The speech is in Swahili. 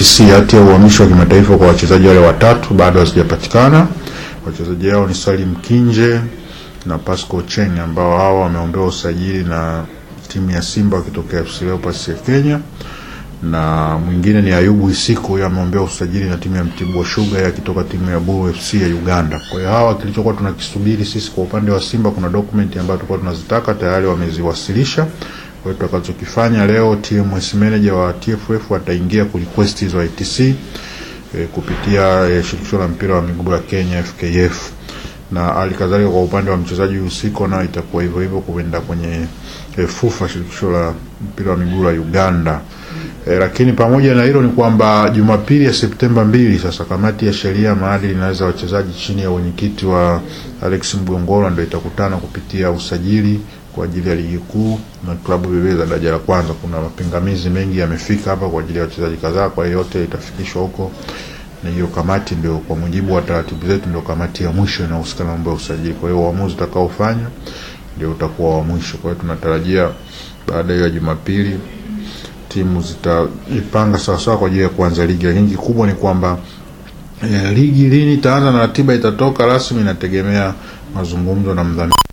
ITC, hati ya uhamisho wa kimataifa kwa wachezaji wale watatu bado hazijapatikana. Wachezaji hao ni Salim Kinje na Pascal Cheng ambao hao wameombewa usajili na timu ya Simba wakitokea FC Leopards ya Kenya, na mwingine ni Ayubu Isiku, huyo ameombewa usajili na timu ya Mtibwa Sugar akitoka timu ya Bull FC ya Uganda. Kwa hiyo hawa, kilichokuwa tunakisubiri sisi kwa upande wa Simba, kuna document ambayo tulikuwa tunazitaka tayari wameziwasilisha. Kwa hiyo tutakachokifanya leo, TMS manager wa TFF wataingia ku request hizo ITC e, kupitia e, shirikisho la mpira wa miguu la Kenya FKF na hali kadhalika kwa upande wa mchezaji husika nao itakuwa hivyo hivyo kuenda kwenye e, FUFA shirikisho la mpira wa miguu la Uganda. E, lakini pamoja na hilo ni kwamba Jumapili ya Septemba mbili sasa kamati ya sheria maadili inaweza wachezaji chini ya wenyekiti wa Alex Mgongoro ndio itakutana kupitia usajili kwa ajili ya ligi kuu na klabu vile za daraja la kwanza. Kuna mapingamizi mengi yamefika hapa kwa ajili ya wachezaji kadhaa, kwa yote itafikishwa huko na hiyo kamati ndio kwa mujibu wa taratibu zetu ndio kamati ya mwisho inahusika na mambo ya usajili. Kwa hiyo uamuzi utakaofanya ndio utakuwa wa mwisho. Kwa hiyo tunatarajia baada ya Jumapili timu zitajipanga sawasawa kwa ajili ya kuanza ligi, lakini kikubwa ni kwamba eh, ligi lini itaanza na ratiba itatoka rasmi inategemea mazungumzo na mdhamini.